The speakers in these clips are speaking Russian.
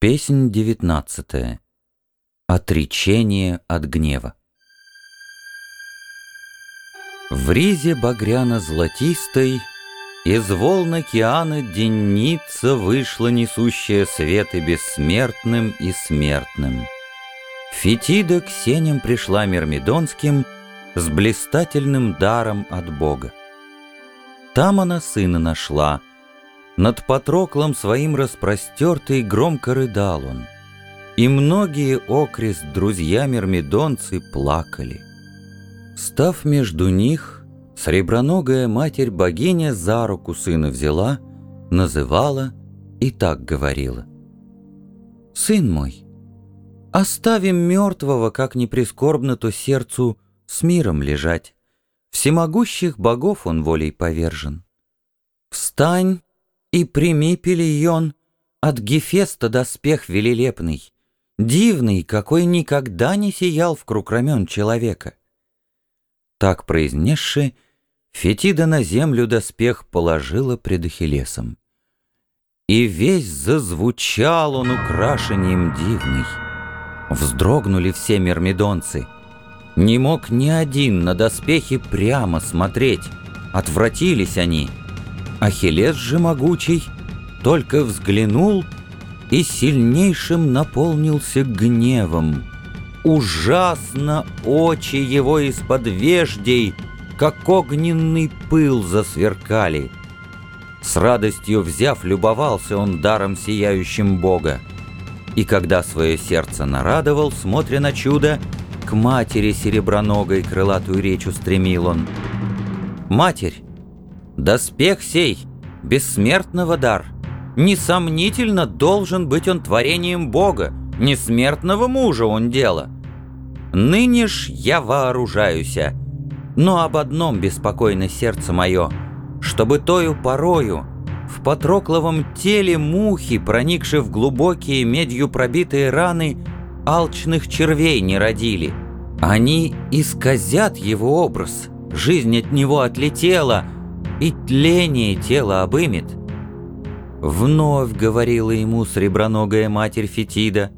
Песнь девятнадцатая. Отречение от гнева. В ризе багряно-золотистой Из волн океана денница Вышла несущая светы бессмертным и смертным. Фетида к сеням пришла мирмидонским С блистательным даром от Бога. Там она сына нашла — над Патроклом своим распростертый громко рыдал он. И многие окрест друзья мирмидонцы плакали. Став между них, среброногая матерь-богиня за руку сына взяла, называла и так говорила. «Сын мой, оставим мертвого, как ни прискорбно то сердцу, с миром лежать. Всемогущих богов он волей повержен. Встань и прими, Пелион, от Гефеста доспех велилепный, Дивный, какой никогда не сиял в круг рамен человека. Так произнесши, Фетида на землю доспех положила пред Ахиллесом. И весь зазвучал он украшением дивный. Вздрогнули все мирмидонцы. Не мог ни один на доспехи прямо смотреть. Отвратились они — Ахиллес же могучий только взглянул и сильнейшим наполнился гневом. Ужасно очи его из-под веждей, как огненный пыл засверкали. С радостью взяв, любовался он даром сияющим Бога. И когда свое сердце нарадовал, смотря на чудо, к матери сереброногой крылатую речь устремил он. «Матерь, Доспех сей, бессмертного дар, несомнительно должен быть он творением Бога, несмертного мужа он дело. Ныне ж я вооружаюся, но об одном беспокойно сердце мое, чтобы тою порою в Патрокловом теле мухи, проникши в глубокие медью пробитые раны, алчных червей не родили. Они исказят его образ, жизнь от него отлетела — и тление тела обымет. Вновь говорила ему среброногая матерь Фетида,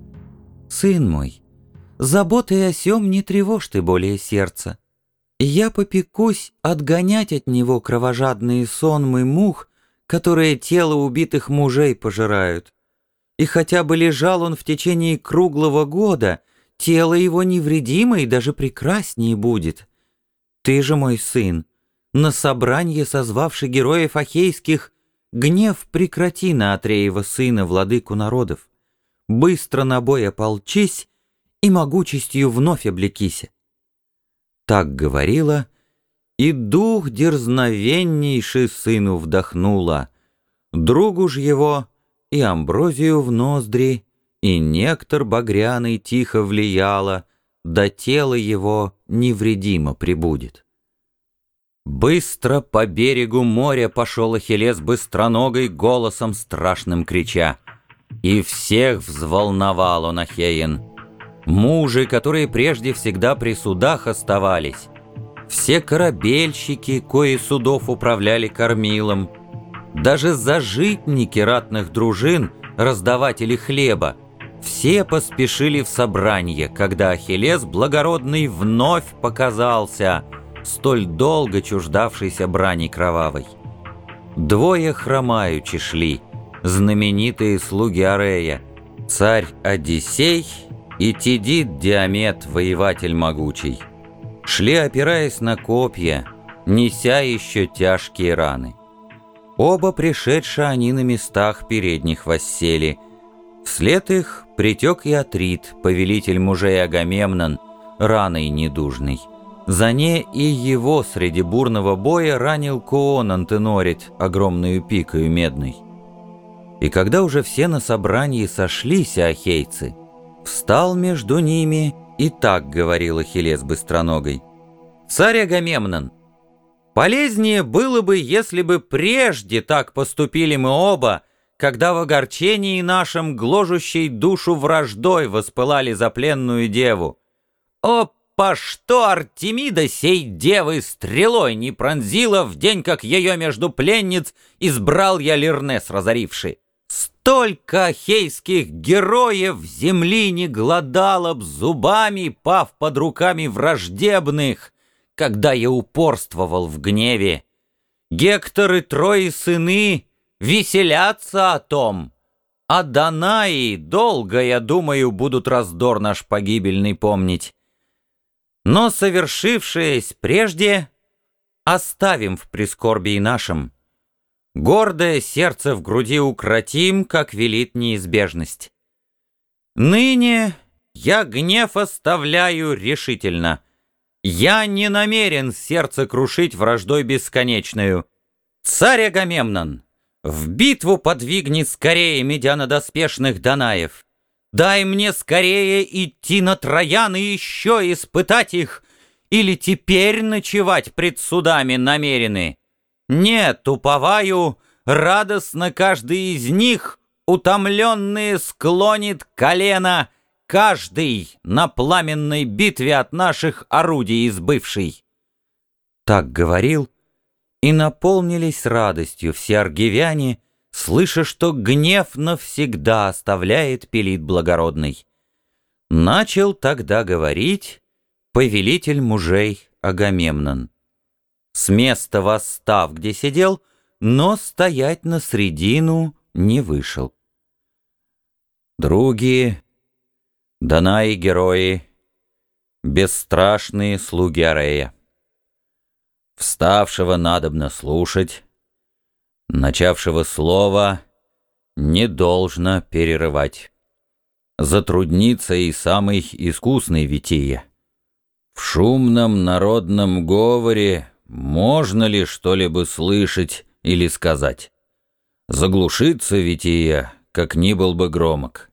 «Сын мой, заботой о сем не тревожь ты более сердца. Я попекусь отгонять от него кровожадные сонмы мух, которые тело убитых мужей пожирают. И хотя бы лежал он в течение круглого года, тело его невредимо и даже прекраснее будет. Ты же мой сын, на собранье созвавши героев ахейских, гнев прекрати на Атреева сына, владыку народов. Быстро на бой ополчись и могучестью вновь облекися. Так говорила, и дух дерзновеннейший сыну вдохнула, другу ж его и амброзию в ноздри, и нектор багряный тихо влияла, до тела его невредимо прибудет. Быстро по берегу моря пошел Ахиллес быстроногой голосом страшным крича. И всех взволновал он Ахеин. Мужи, которые прежде всегда при судах оставались, все корабельщики, кои судов управляли кормилом, даже зажитники ратных дружин, раздаватели хлеба, все поспешили в собрание, когда Ахиллес благородный вновь показался — столь долго чуждавшийся брани кровавой. Двое хромаючи шли, знаменитые слуги Арея, царь Одиссей и Тидит Диамет, воеватель могучий. Шли, опираясь на копья, неся еще тяжкие раны. Оба пришедшие они на местах передних воссели. Вслед их притек и Атрит, повелитель мужей Агамемнон, раной недужный. За не и его среди бурного боя ранил Коон Антенорит огромную пикою медной. И когда уже все на собрании сошлись ахейцы, встал между ними и так говорил Ахиллес быстроногой. «Царь Агамемнон, полезнее было бы, если бы прежде так поступили мы оба, когда в огорчении нашем гложущей душу враждой воспылали за пленную деву. О, по что Артемида сей девы стрелой не пронзила в день, как ее между пленниц избрал я Лернес разоривший? Столько ахейских героев земли не гладало б зубами, пав под руками враждебных, когда я упорствовал в гневе. Гектор и трои сыны веселятся о том, а Данаи долго, я думаю, будут раздор наш погибельный помнить. Но совершившееся прежде оставим в прискорбии нашем. Гордое сердце в груди укротим, как велит неизбежность. Ныне я гнев оставляю решительно. Я не намерен сердце крушить враждой бесконечную. Царь Агамемнон, в битву подвигни скорее медянодоспешных Данаев. Дай мне скорее идти на Троян и еще испытать их, или теперь ночевать пред судами намерены. Нет, уповаю, радостно каждый из них, утомленные, склонит колено, каждый на пламенной битве от наших орудий избывший. Так говорил, и наполнились радостью все аргивяне, слыша, что гнев навсегда оставляет пелит благородный. Начал тогда говорить повелитель мужей Агамемнон с места восстав, где сидел, но стоять на средину не вышел. Други, Данаи герои, бесстрашные слуги Арея. Вставшего надобно слушать, начавшего слова не должно перерывать. Затруднится и самый искусный Вития. В шумном народном говоре можно ли что-либо слышать или сказать? Заглушится Вития, как ни был бы громок.